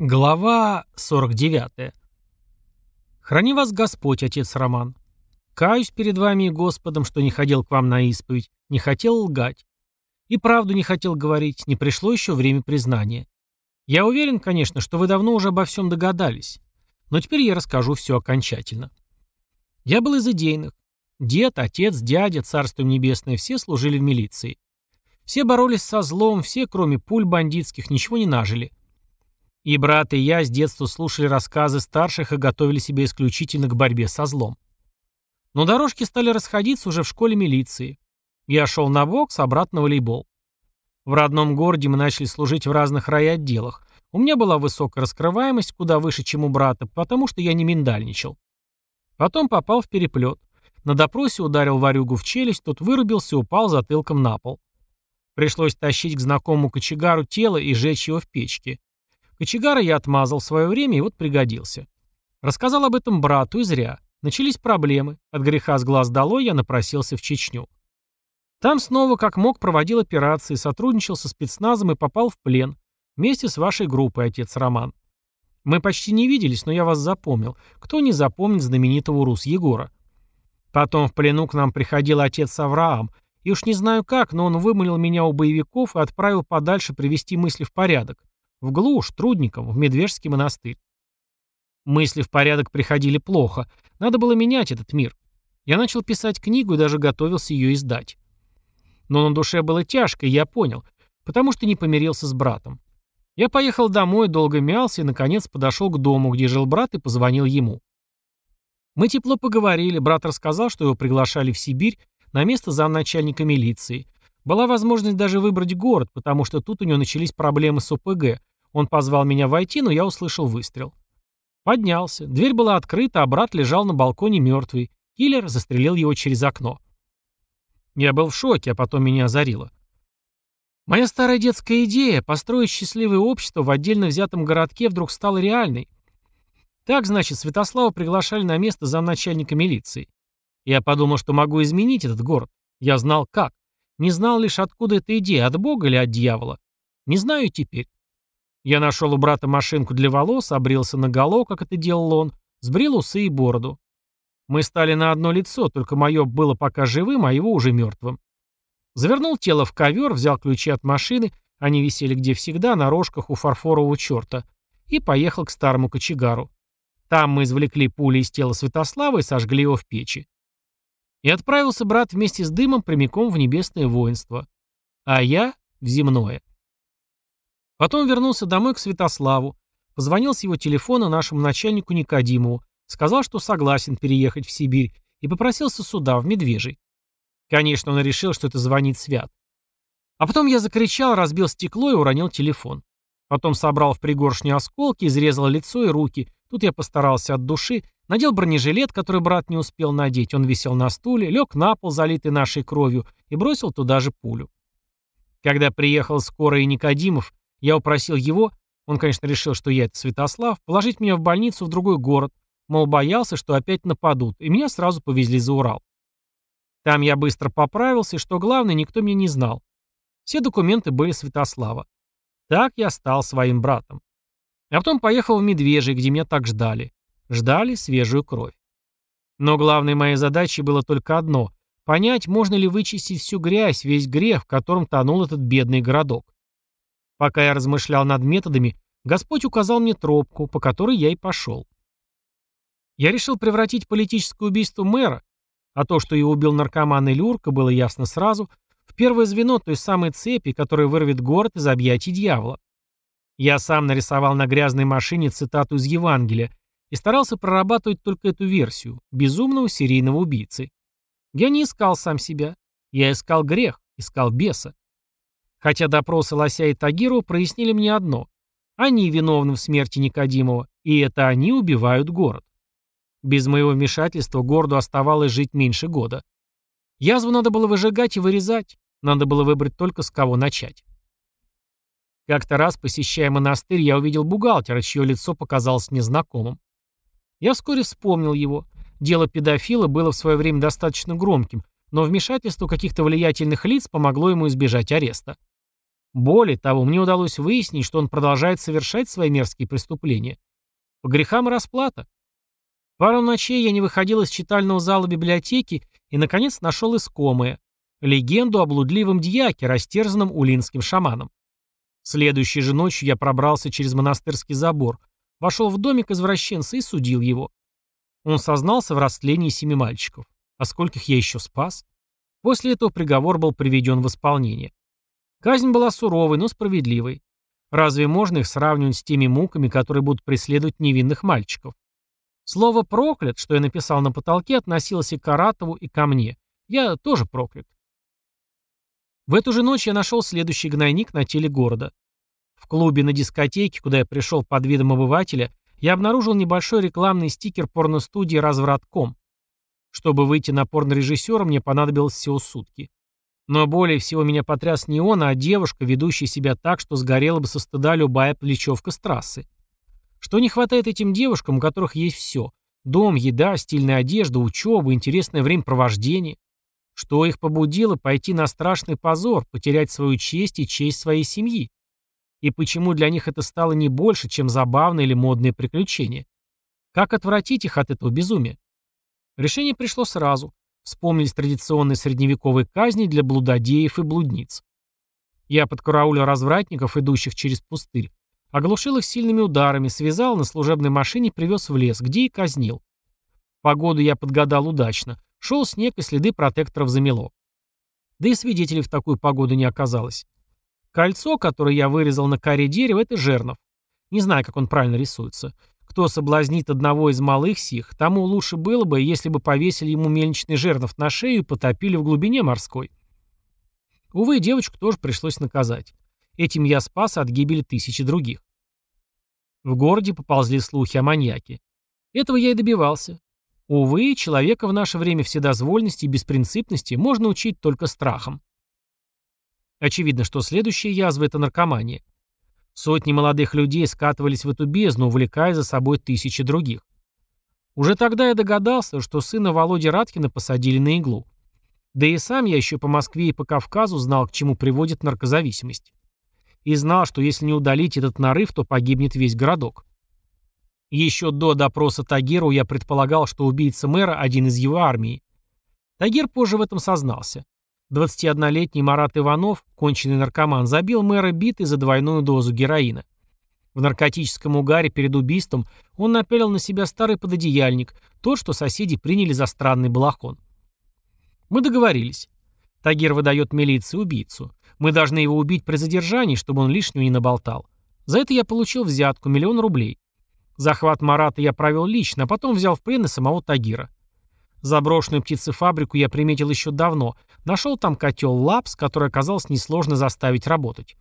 Глава 49. Храни вас Господь, отец Роман. Каюсь перед вами и Господом, что не ходил к вам на исповедь, не хотел лгать. И правду не хотел говорить, не пришло еще время признания. Я уверен, конечно, что вы давно уже обо всем догадались. Но теперь я расскажу все окончательно. Я был из идейных. Дед, отец, дядя, царство небесное, все служили в милиции. Все боролись со злом, все, кроме пуль бандитских, ничего не нажили. И брат, и я с детства слушали рассказы старших и готовили себя исключительно к борьбе со злом. Но дорожки стали расходиться уже в школе милиции. Я шел на бокс, обратно в волейбол. В родном городе мы начали служить в разных райотделах. У меня была высокая раскрываемость, куда выше, чем у брата, потому что я не миндальничал. Потом попал в переплет. На допросе ударил варюгу в челюсть, тот вырубился и упал затылком на пол. Пришлось тащить к знакомому кочегару тело и жечь его в печке. Кочегара я отмазал в свое время и вот пригодился. Рассказал об этом брату и зря. Начались проблемы. От греха с глаз долой я напросился в Чечню. Там снова как мог проводил операции, сотрудничал со спецназом и попал в плен. Вместе с вашей группой, отец Роман. Мы почти не виделись, но я вас запомнил. Кто не запомнит знаменитого Рус Егора? Потом в плену к нам приходил отец Авраам, и уж не знаю как, но он вымолил меня у боевиков и отправил подальше привести мысли в порядок. В глушь, трудникам, в Медвежский монастырь. Мысли в порядок приходили плохо. Надо было менять этот мир. Я начал писать книгу и даже готовился ее издать. Но на душе было тяжко, и я понял, потому что не помирился с братом. Я поехал домой, долго мялся и, наконец, подошел к дому, где жил брат, и позвонил ему. Мы тепло поговорили, брат рассказал, что его приглашали в Сибирь на место замначальника милиции. Была возможность даже выбрать город, потому что тут у него начались проблемы с ОПГ, он позвал меня войти, но я услышал выстрел. Поднялся. Дверь была открыта, а брат лежал на балконе мертвый. Киллер застрелил его через окно. Я был в шоке, а потом меня озарило. Моя старая детская идея построить счастливое общество в отдельно взятом городке вдруг стала реальной. Так, значит, Святослава приглашали на место замначальника милиции. Я подумал, что могу изменить этот город. Я знал как. Не знал лишь, откуда эта идея, от Бога или от дьявола. Не знаю теперь. Я нашел у брата машинку для волос, обрился наголо, как это делал он, сбрил усы и бороду. Мы стали на одно лицо, только мое было пока живым, а его уже мертвым. Завернул тело в ковер, взял ключи от машины, они висели где всегда, на рожках у фарфорового черта, и поехал к старому кочегару. Там мы извлекли пули из тела Святослава и сожгли его в печи. И отправился брат вместе с дымом прямиком в небесное воинство. А я — в земное. Потом вернулся домой к Святославу, позвонил с его телефона нашему начальнику Никодимову, сказал, что согласен переехать в Сибирь, и попросился сюда, в Медвежий. Конечно, он решил, что это звонит Свят. А потом я закричал, разбил стекло и уронил телефон. Потом собрал в пригоршню осколки, изрезал лицо и руки. Тут я постарался от души, надел бронежилет, который брат не успел надеть. Он висел на стуле, лег на пол, залитый нашей кровью, и бросил туда же пулю. Когда приехал скорый и Никодимов, я упросил его, он, конечно, решил, что я это Святослав, положить меня в больницу в другой город, мол, боялся, что опять нападут, и меня сразу повезли за Урал. Там я быстро поправился, и, что главное, никто меня не знал. Все документы были Святослава. Так я стал своим братом. А потом поехал в Медвежий, где меня так ждали. Ждали свежую кровь. Но главной моей задачей было только одно — понять, можно ли вычистить всю грязь, весь грех, в котором тонул этот бедный городок. Пока я размышлял над методами, Господь указал мне тропку, по которой я и пошел. Я решил превратить политическое убийство мэра, а то, что его убил наркоман или урка, было ясно сразу, в первое звено той самой цепи, которая вырвет город из объятий дьявола. Я сам нарисовал на грязной машине цитату из Евангелия и старался прорабатывать только эту версию – безумного серийного убийцы. Я не искал сам себя. Я искал грех, искал беса. Хотя допросы Лося и Тагирова прояснили мне одно. Они виновны в смерти Никодимова, и это они убивают город. Без моего вмешательства городу оставалось жить меньше года. Язву надо было выжигать и вырезать, надо было выбрать только с кого начать. Как-то раз, посещая монастырь, я увидел бухгалтера, чье лицо показалось мне знакомым. Я вскоре вспомнил его. Дело педофила было в свое время достаточно громким, но вмешательство каких-то влиятельных лиц помогло ему избежать ареста. Более того, мне удалось выяснить, что он продолжает совершать свои мерзкие преступления. По грехам расплата. Пару ночей я не выходил из читального зала библиотеки и, наконец, нашел искомое — легенду о блудливом дьяке, растерзанном улинским шаманом. Следующей же ночью я пробрался через монастырский забор, вошел в домик извращенца и судил его. Он сознался в растлении семи мальчиков. А скольких я еще спас? После этого приговор был приведен в исполнение. Казнь была суровой, но справедливой. Разве можно их сравнивать с теми муками, которые будут преследовать невинных мальчиков? Слово «проклят», что я написал на потолке, относилось и к Аратову, и ко мне. Я тоже проклят. В эту же ночь я нашел следующий гнойник на теле города. В клубе на дискотеке, куда я пришел под видом обывателя, я обнаружил небольшой рекламный стикер порностудии «Развратком». Чтобы выйти на порнорежиссера, мне понадобилось всего сутки. Но более всего меня потряс не он, а девушка, ведущая себя так, что сгорела бы со стыда любая плечевка с трассы. Что не хватает этим девушкам, у которых есть все. Дом, еда, стильная одежда, учеба, интересное времяпровождение. Что их побудило пойти на страшный позор, потерять свою честь и честь своей семьи? И почему для них это стало не больше, чем забавное или модное приключение? Как отвратить их от этого безумия? Решение пришло сразу. Вспомнились традиционные средневековые казни для блудодеев и блудниц. Я подкараулил развратников, идущих через пустырь, оглушил их сильными ударами, связал на служебной машине привез в лес, где и казнил. Погоду я подгадал удачно. Шел снег, и следы протекторов замело. Да и свидетелей в такую погоду не оказалось. Кольцо, которое я вырезал на коре дерева, это жернов. Не знаю, как он правильно рисуется. Кто соблазнит одного из малых сих, тому лучше было бы, если бы повесили ему мельничный жернов на шею и потопили в глубине морской. Увы, девочку тоже пришлось наказать. Этим я спас от гибели тысячи других. В городе поползли слухи о маньяке. Этого я и добивался. Увы, человека в наше время вседозвольности и беспринципности можно учить только страхом. Очевидно, что следующая язва – это наркомания. Сотни молодых людей скатывались в эту бездну, увлекая за собой тысячи других. Уже тогда я догадался, что сына Володи Раткина посадили на иглу. Да и сам я еще по Москве и по Кавказу знал, к чему приводит наркозависимость. И знал, что если не удалить этот нарыв, то погибнет весь городок. Еще до допроса Тагиру я предполагал, что убийца мэра – один из его армии. Тагир позже в этом сознался. 21-летний Марат Иванов, конченый наркоман, забил мэра битой за двойную дозу героина. В наркотическом угаре перед убийством он напялил на себя старый пододеяльник, тот, что соседи приняли за странный балахон. Мы договорились. Тагир выдает милиции убийцу. Мы должны его убить при задержании, чтобы он лишнего не наболтал. За это я получил взятку, миллион рублей. Захват Марата я провел лично, а потом взял в плен и самого Тагира. Заброшенную птицефабрику я приметил еще давно. Нашел там котел «Лапс», который оказалось несложно заставить работать.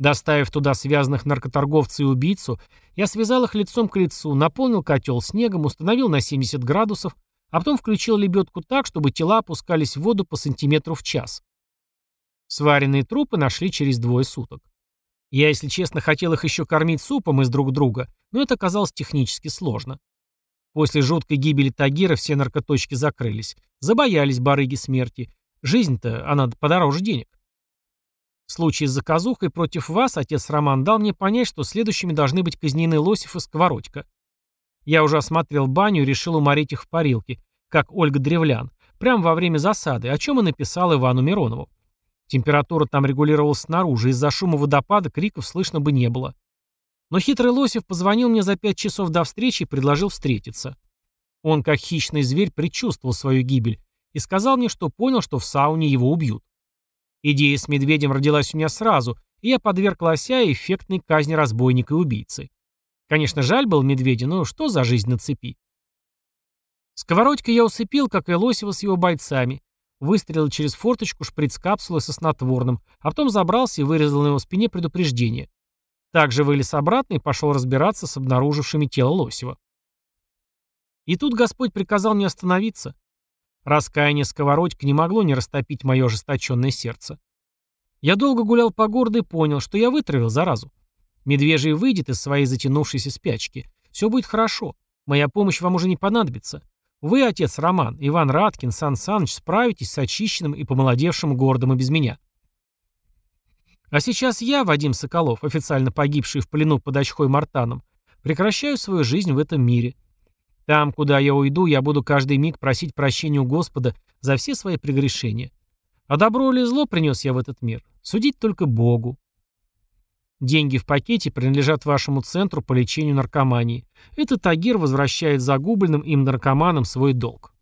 Доставив туда связанных наркоторговца и убийцу, я связал их лицом к лицу, наполнил котел снегом, установил на 70 градусов, а потом включил лебедку так, чтобы тела опускались в воду по сантиметру в час. Сваренные трупы нашли через двое суток. Я, если честно, хотел их еще кормить супом из друг друга, но это оказалось технически сложно. После жуткой гибели Тагира все наркоточки закрылись. Забоялись барыги смерти. Жизнь-то, она подороже денег. В случае с заказухой против вас отец Роман дал мне понять, что следующими должны быть казнены Лосев и Сковородько. Я уже осмотрел баню и решил уморить их в парилке, как Ольга Древлян, прямо во время засады, о чем и написал Ивану Миронову. Температура там регулировалась снаружи, из-за шума водопада криков слышно бы не было. Но хитрый Лосев позвонил мне за пять часов до встречи и предложил встретиться. Он, как хищный зверь, предчувствовал свою гибель и сказал мне, что понял, что в сауне его убьют. Идея с медведем родилась у меня сразу, и я подверг лося эффектной казни разбойника и убийцы. Конечно, жаль был медведя, но что за жизнь на цепи? Сковородькой я усыпил, как и Лосева с его бойцами. Выстрелил через форточку шприц-капсулы со снотворным, а потом забрался и вырезал на его спине предупреждение. Также вылез обратно и пошел разбираться с обнаружившими тело Лосева. И тут Господь приказал мне остановиться. Раскаяние сковородька не могло не растопить мое ожесточенное сердце. Я долго гулял по городу и понял, что я вытравил заразу. Медвежий выйдет из своей затянувшейся спячки. Все будет хорошо. Моя помощь вам уже не понадобится. Вы, отец Роман, Иван Раткин, Сан Саныч, справитесь с очищенным и помолодевшим городом и без меня. А сейчас я, Вадим Соколов, официально погибший в плену под очхой Мартаном, прекращаю свою жизнь в этом мире. Там, куда я уйду, я буду каждый миг просить прощения у Господа за все свои прегрешения. А добро или зло принес я в этот мир? Судить только Богу. Деньги в пакете принадлежат вашему центру по лечению наркомании. Этот Тагир возвращает загубленным им наркоманам свой долг.